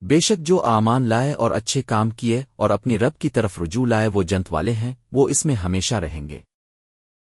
بے شک جو آمان لائے اور اچھے کام کیے اور اپنی رب کی طرف رجوع لائے وہ جنت والے ہیں، وہ اس میں ہمیشہ رہیں گے۔